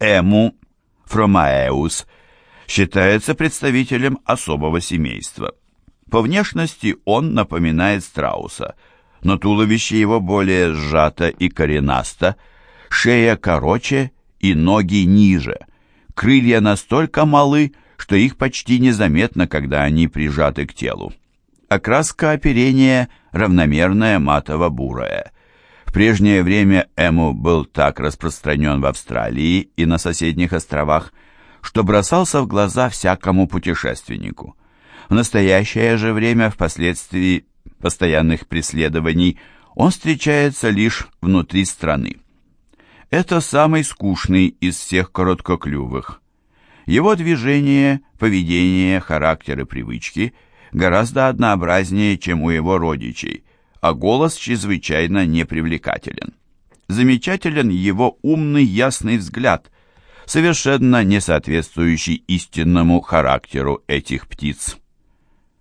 Эму Фромаеус считается представителем особого семейства. По внешности он напоминает страуса, но туловище его более сжато и коренасто, шея короче и ноги ниже. Крылья настолько малы, что их почти незаметно, когда они прижаты к телу. Окраска оперения равномерная матово-бурая. В прежнее время эму был так распространен в Австралии и на соседних островах, что бросался в глаза всякому путешественнику. В настоящее же время, впоследствии постоянных преследований, он встречается лишь внутри страны. Это самый скучный из всех короткоклювых. Его движение, поведение, характер и привычки гораздо однообразнее, чем у его родичей, а голос чрезвычайно непривлекателен. Замечателен его умный ясный взгляд, совершенно не соответствующий истинному характеру этих птиц.